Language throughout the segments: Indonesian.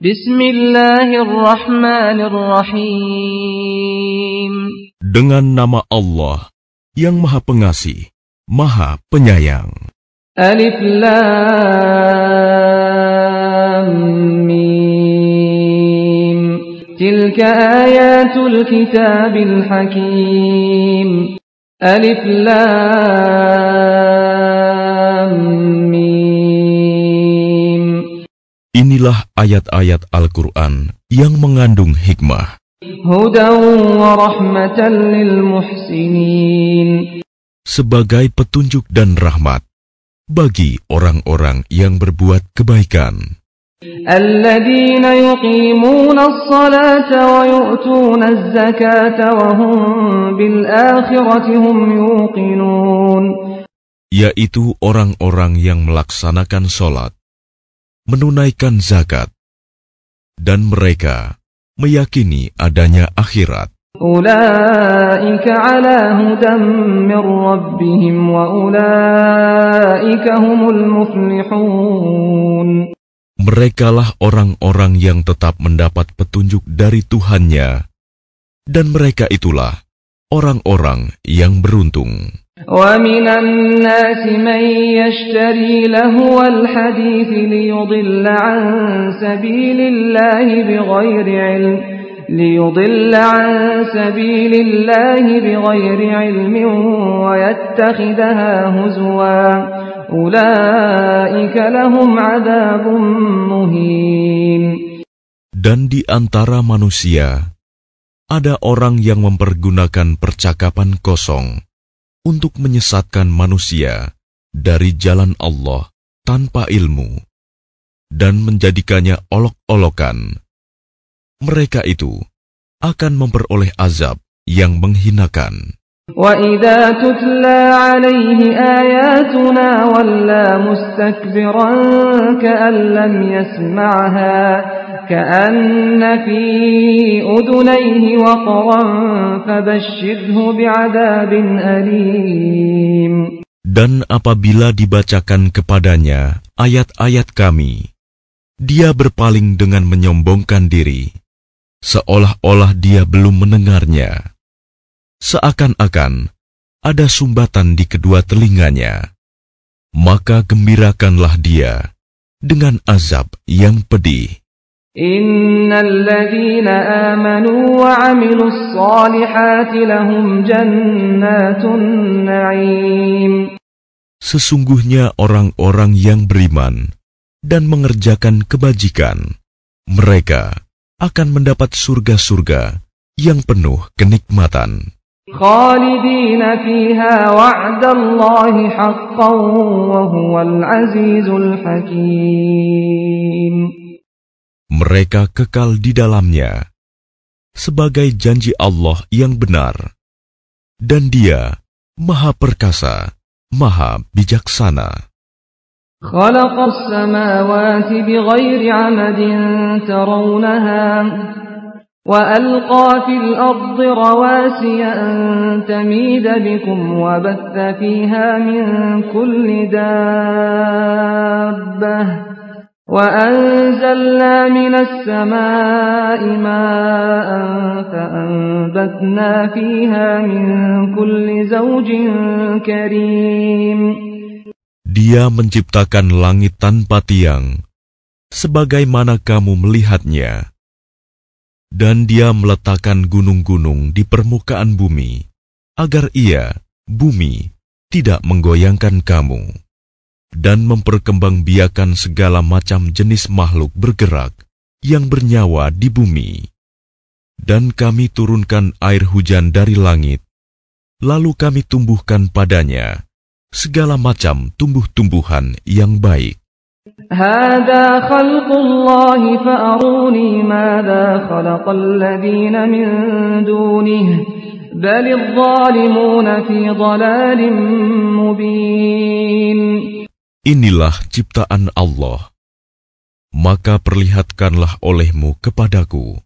Bismillahirrahmanirrahim. Dengan nama Allah yang Maha Pengasih, Maha Penyayang. Alif Lam Mim. Tilka ayatul kitabil hakim. Alif Lam Inilah ayat-ayat Al-Quran yang mengandung hikmah. Sebagai petunjuk dan rahmat bagi orang-orang yang berbuat kebaikan. Yaitu orang-orang yang melaksanakan sholat menunaikan zakat, dan mereka meyakini adanya akhirat. Mereka lah orang-orang yang tetap mendapat petunjuk dari Tuhannya, dan mereka itulah orang-orang yang beruntung. ومن الناس من يشتري لهو الحديث ليضل عن سبيل الله بغير علم ليضل عن سبيل الله بغير علم ويتخذها هزوا أولئك لهم عذاب مهين Dan di antara manusia, ada orang yang mempergunakan percakapan kosong untuk menyesatkan manusia dari jalan Allah tanpa ilmu dan menjadikannya olok-olokan. Mereka itu akan memperoleh azab yang menghinakan. وإذا تتلى عليه آياتنا ولى مستكبرا كأن لم يسمعها كأن في أذنيه وقرا فبشره بعذاب أليم Dan apabila dibacakan kepadanya ayat-ayat kami, dia berpaling dengan menyombongkan diri, seolah-olah dia belum mendengarnya. seakan-akan ada sumbatan di kedua telinganya. Maka gembirakanlah dia dengan azab yang pedih. Sesungguhnya orang-orang yang beriman dan mengerjakan kebajikan, mereka akan mendapat surga-surga yang penuh kenikmatan. خالدين فيها وعد الله حقا وهو العزيز الحكيم Mereka kekal di dalamnya sebagai janji Allah yang benar, dan Dia Maha Perkasa, Maha Bijaksana. خلق السماوات بغير عمد ترونها وألقى في الأرض رواسي أن تميد بكم وبث فيها من كل دابة وأنزلنا من السماء ماء فأنبتنا فيها من كل زوج كريم Dia menciptakan langit tanpa tiang, sebagaimana kamu melihatnya. Dan dia meletakkan gunung-gunung di permukaan bumi, agar ia, bumi, tidak menggoyangkan kamu. Dan memperkembangbiakan segala macam jenis makhluk bergerak yang bernyawa di bumi. Dan kami turunkan air hujan dari langit, lalu kami tumbuhkan padanya segala macam tumbuh-tumbuhan yang baik. هذا خلق الله فأروني ماذا خلق الذين من دونه بل الظالمون في ضلال مبين Inilah ciptaan Allah. Maka perlihatkanlah olehmu kepadaku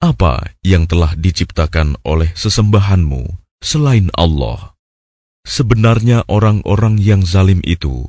apa yang telah diciptakan oleh sesembahanmu selain Allah. Sebenarnya orang-orang yang zalim itu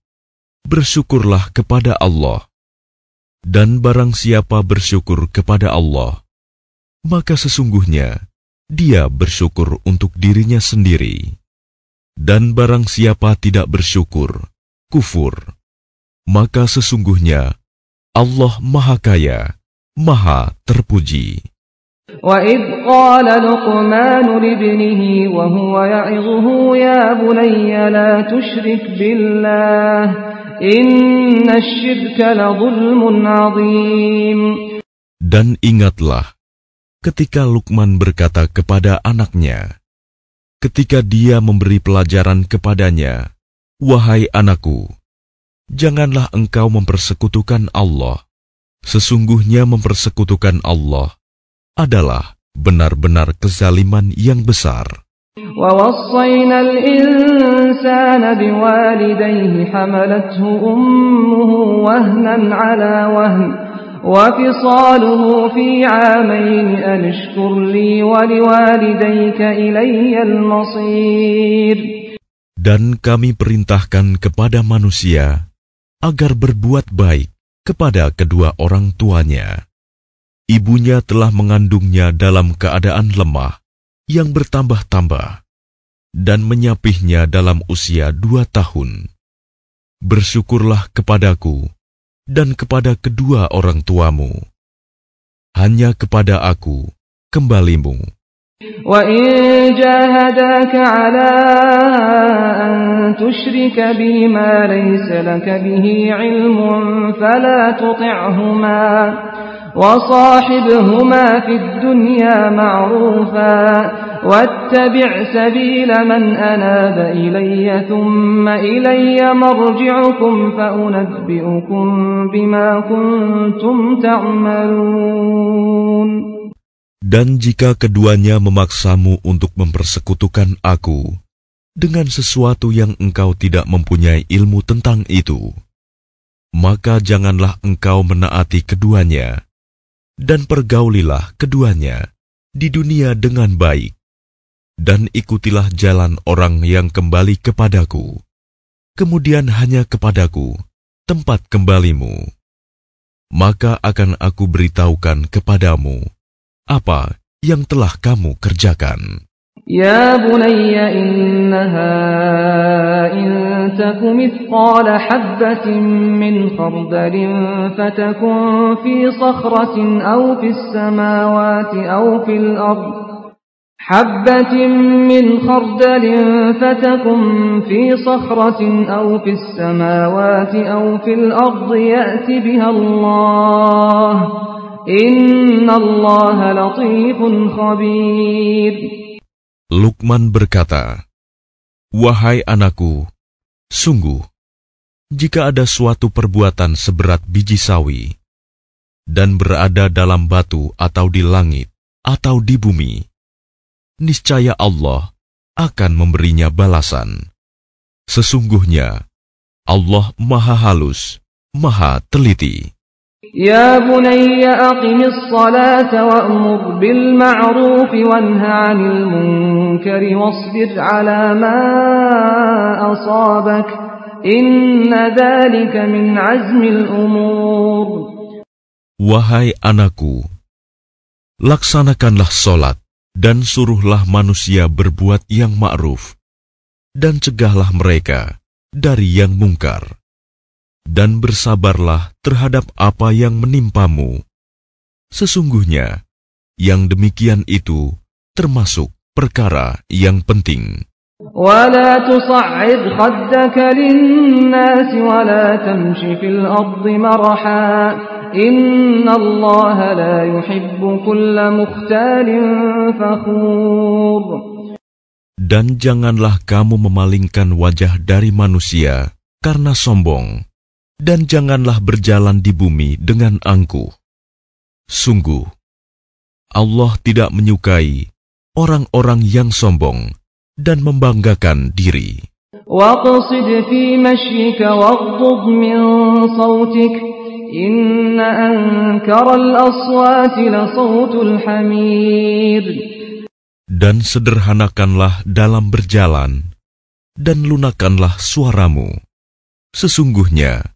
bersyukurlah kepada Allah. Dan barang siapa bersyukur kepada Allah, maka sesungguhnya dia bersyukur untuk dirinya sendiri. Dan barang siapa tidak bersyukur, kufur, maka sesungguhnya Allah Maha Kaya, Maha Terpuji. وإذ قال لقمان لابنه وهو يعظه يا بني لا تشرك بالله dan ingatlah ketika Lukman berkata kepada anaknya, ketika dia memberi pelajaran kepadanya, "Wahai anakku, janganlah engkau mempersekutukan Allah. Sesungguhnya mempersekutukan Allah adalah benar-benar kezaliman yang besar." ووصينا الإنسان بوالديه حملته أمه وهنا على وهن وفصاله في عامين أن اشكر لي ولوالديك إلي المصير Dan kami perintahkan kepada manusia agar berbuat baik kepada kedua orang tuanya ibunya telah mengandungnya dalam keadaan lemah yang bertambah-tambah dan menyapihnya dalam usia dua tahun. Bersyukurlah kepadaku dan kepada kedua orang tuamu. Hanya kepada aku kembalimu. وَإِن جَاهَدَاكَ عَلَىٰ أَن تُشْرِكَ بِي مَا لَيْسَ لَكَ بِهِ عِلْمٌ فَلَا تُطِعْهُمَا وصاحبهما في الدنيا معروفا واتبع سبيل من أناب إلي ثم إلي مرجعكم فأنبئكم بما كنتم تعملون Dan jika keduanya memaksamu untuk mempersekutukan aku dengan sesuatu yang engkau tidak mempunyai ilmu tentang itu, maka janganlah engkau menaati keduanya dan pergaulilah keduanya di dunia dengan baik, dan ikutilah jalan orang yang kembali kepadaku. Kemudian hanya kepadaku tempat kembalimu. Maka akan aku beritahukan kepadamu apa yang telah kamu kerjakan. Ya bunayya innaha in تك مثقال حبة من خردل فتكن في صخرة أو في السماوات أو في الأرض حبة من خردل فتكن في صخرة أو في السماوات أو في الأرض يأت بها الله إن الله لطيف خبير Lukman berkata, Wahai anakku, sungguh, jika ada suatu perbuatan seberat biji sawi, dan berada dalam batu atau di langit atau di bumi, niscaya Allah akan memberinya balasan. Sesungguhnya, Allah maha halus, maha teliti. يا بني أقم الصلاة وأمر بالمعروف وانه عن المنكر واصبر على ما أصابك إن ذلك من عزم الأمور Wahai anakku, laksanakanlah solat dan suruhlah manusia berbuat yang ma'ruf dan cegahlah mereka dari yang mungkar dan bersabarlah terhadap apa yang menimpamu. Sesungguhnya, yang demikian itu termasuk perkara yang penting. ولا تصعد خدك للناس ولا تمش في الأرض مرحا إن الله لا يحب كل مختال فخور Dan janganlah kamu memalingkan wajah dari manusia karena sombong, dan janganlah berjalan di bumi dengan angkuh. Sungguh, Allah tidak menyukai orang-orang yang sombong dan membanggakan diri. Dan sederhanakanlah dalam berjalan, dan lunakanlah suaramu. Sesungguhnya,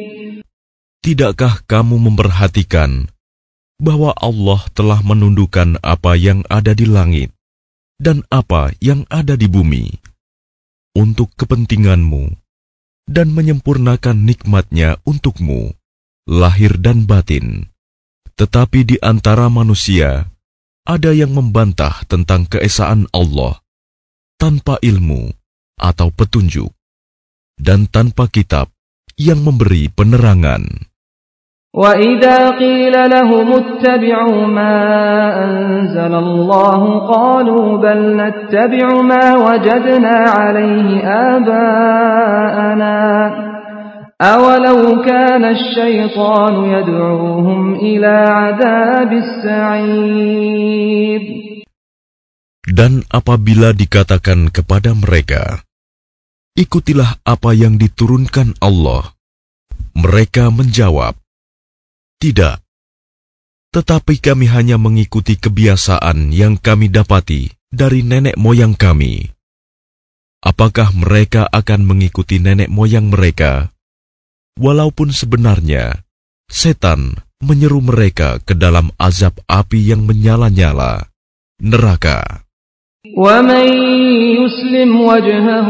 Tidakkah kamu memperhatikan bahwa Allah telah menundukkan apa yang ada di langit dan apa yang ada di bumi untuk kepentinganmu dan menyempurnakan nikmatnya untukmu, lahir dan batin. Tetapi di antara manusia, ada yang membantah tentang keesaan Allah tanpa ilmu atau petunjuk, dan tanpa kitab yang memberi penerangan. وإذا قيل لهم اتبعوا ما أنزل الله قالوا بل نتبع ما وجدنا عليه آباءنا أولو كان الشيطان يدعوهم إلى عذاب السعير Dan apabila dikatakan kepada mereka, Ikutilah apa yang diturunkan Allah, mereka menjawab, tidak, tetapi kami hanya mengikuti kebiasaan yang kami dapati dari nenek moyang kami. Apakah mereka akan mengikuti nenek moyang mereka? Walaupun sebenarnya setan menyeru mereka ke dalam azab api yang menyala-nyala, neraka. ومن يسلم وجهه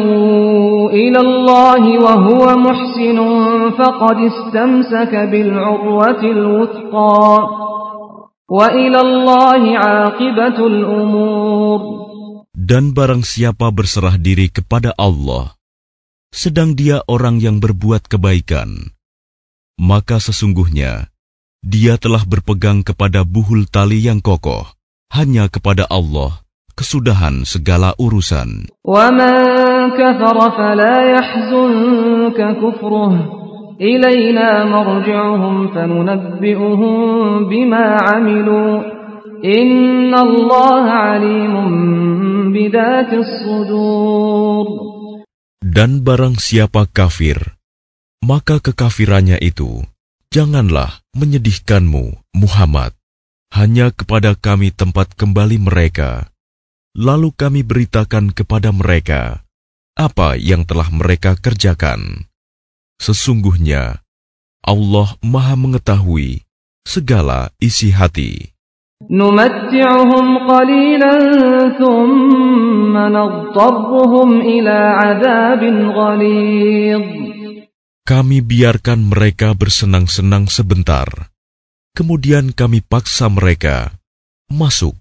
إلى الله وهو محسن فقد استمسك بالعروة الوثقى وإلى الله عاقبة الأمور Dan barang siapa berserah diri kepada Allah, sedang dia orang yang berbuat kebaikan, maka sesungguhnya dia telah berpegang kepada buhul tali yang kokoh, hanya kepada Allah kesudahan segala urusan. Dan barang siapa kafir, maka kekafirannya itu janganlah menyedihkanmu, Muhammad. Hanya kepada kami tempat kembali mereka. Lalu kami beritakan kepada mereka apa yang telah mereka kerjakan. Sesungguhnya Allah Maha Mengetahui segala isi hati. Kami biarkan mereka bersenang-senang sebentar, kemudian kami paksa mereka masuk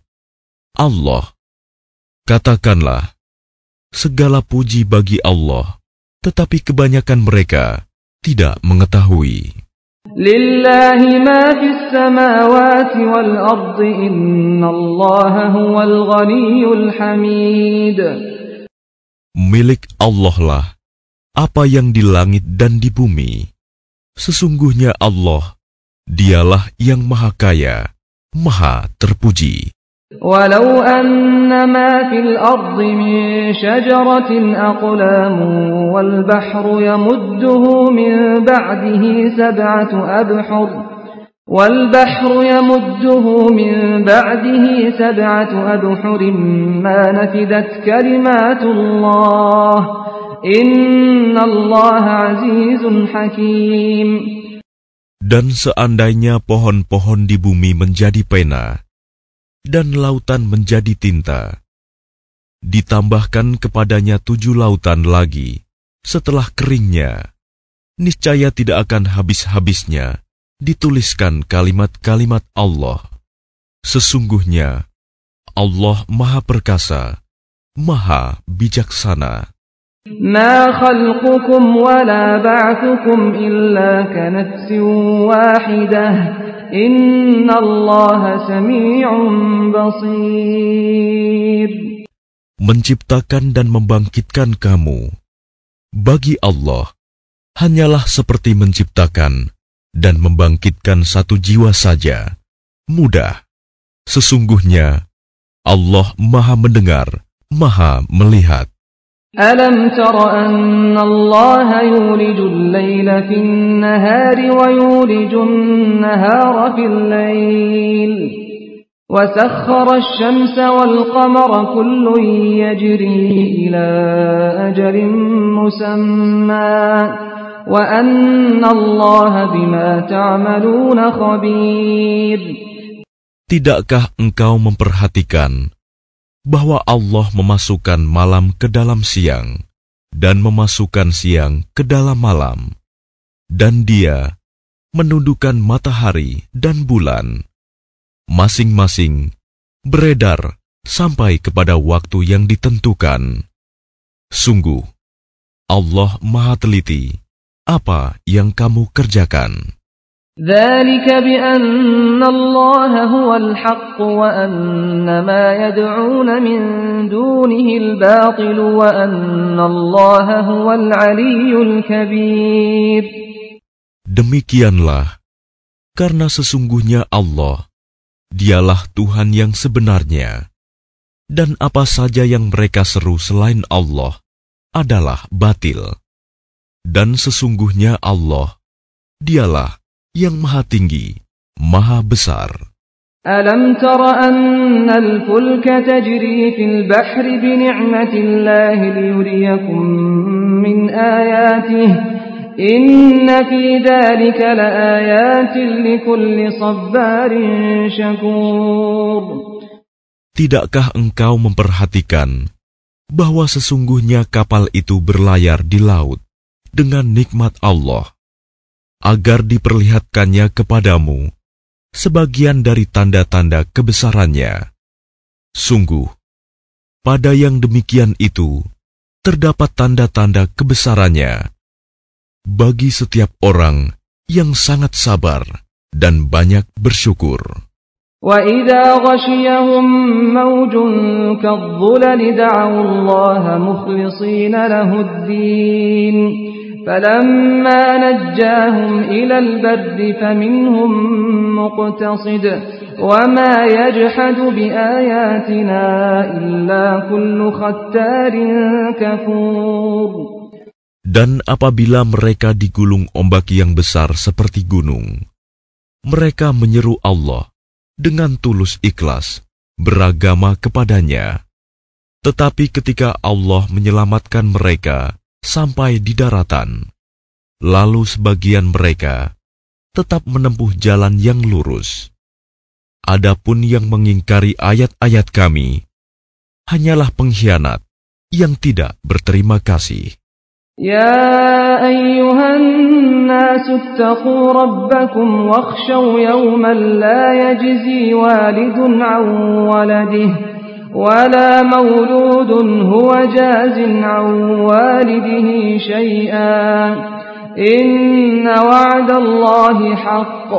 Allah. Katakanlah, segala puji bagi Allah, tetapi kebanyakan mereka tidak mengetahui. Milik Allah lah apa yang di langit dan di bumi. Sesungguhnya Allah, dialah yang maha kaya, maha terpuji. ولو أن ما في الأرض من شجرة أقلام والبحر يمده من بعده سبعة أبحر والبحر يمده من بعده سبعة أبحر ما نفدت كلمات الله إن الله عزيز حكيم Dan seandainya pohon-pohon di bumi menjadi pena, dan lautan menjadi tinta, ditambahkan kepadanya tujuh lautan lagi setelah keringnya, niscaya tidak akan habis-habisnya dituliskan kalimat-kalimat Allah. Sesungguhnya Allah Maha Perkasa, Maha Bijaksana. ما خلقكم ولا بعثكم إلا كنفس واحدة إن الله سميع بصير Menciptakan dan membangkitkan kamu bagi Allah hanyalah seperti menciptakan dan membangkitkan satu jiwa saja. Mudah. Sesungguhnya Allah Maha Mendengar, Maha Melihat. ألم تر أن الله يولج الليل في النهار ويولج النهار في الليل؟ وسخر الشمس والقمر كل يجري إلى أجل مسمى. Tidakkah engkau memperhatikan bahwa Allah memasukkan malam ke dalam siang dan memasukkan siang ke dalam malam, dan Dia menundukkan matahari dan bulan, masing-masing beredar sampai kepada waktu yang ditentukan. Sungguh, Allah Maha Teliti apa yang kamu kerjakan. ذلك بأن الله هو الحق وأن ما يدعون من دونه الباطل وأن الله هو العلي الكبير Demikianlah, karena sesungguhnya Allah, dialah Tuhan yang sebenarnya, dan apa saja yang mereka seru selain Allah adalah batil. Dan sesungguhnya Allah, dialah yang maha tinggi, maha besar. Alam tara anna al-fulka tajri fil bahri bi ni'matillahi liyuriyakum min ayatihi. Inna fi dhalika laayatin likulli sabbarin syakur. Tidakkah engkau memperhatikan bahwa sesungguhnya kapal itu berlayar di laut dengan nikmat Allah, agar diperlihatkannya kepadamu sebagian dari tanda-tanda kebesarannya. Sungguh, pada yang demikian itu terdapat tanda-tanda kebesarannya bagi setiap orang yang sangat sabar dan banyak bersyukur. وإذا غشيهم موج كالظلل دعوا الله مخلصين له الدين فلما نجاهم إلى البر فمنهم مقتصد وما يجحد بآياتنا إلا كل ختار كفور Dan apabila mereka digulung ombak yang besar seperti gunung, mereka menyeru Allah dengan tulus ikhlas beragama kepadanya. Tetapi ketika Allah menyelamatkan mereka, sampai di daratan. Lalu sebagian mereka tetap menempuh jalan yang lurus. Adapun yang mengingkari ayat-ayat kami, hanyalah pengkhianat yang tidak berterima kasih. Ya ayyuhan nasu attaqu rabbakum wakhshaw yawman la yajzi walidun an waladihi ولا مولود هو جاز عن والده شيئا إن وعد الله حق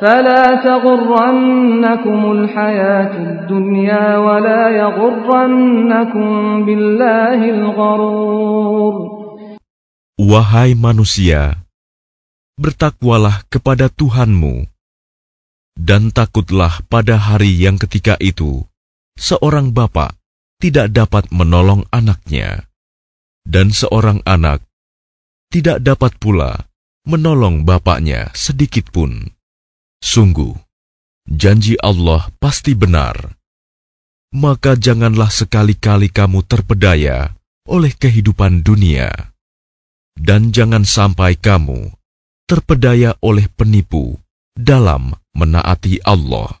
فلا تغرنكم الحياة الدنيا ولا يغرنكم بالله الغرور Wahai manusia, bertakwalah kepada Tuhanmu, dan takutlah pada hari yang ketika itu seorang bapak tidak dapat menolong anaknya, dan seorang anak tidak dapat pula menolong bapaknya sedikit pun. Sungguh, janji Allah pasti benar. Maka janganlah sekali-kali kamu terpedaya oleh kehidupan dunia, dan jangan sampai kamu terpedaya oleh penipu dalam menaati Allah.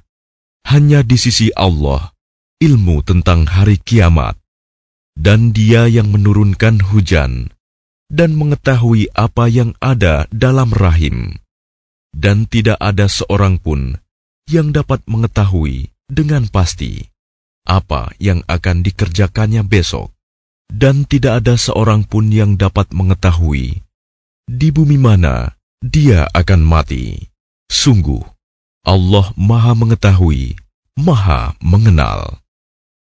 hanya di sisi Allah ilmu tentang hari kiamat, dan Dia yang menurunkan hujan dan mengetahui apa yang ada dalam rahim, dan tidak ada seorang pun yang dapat mengetahui dengan pasti apa yang akan dikerjakannya besok, dan tidak ada seorang pun yang dapat mengetahui di bumi mana dia akan mati. Sungguh, Allah Maha Mengetahui, Maha Mengenal.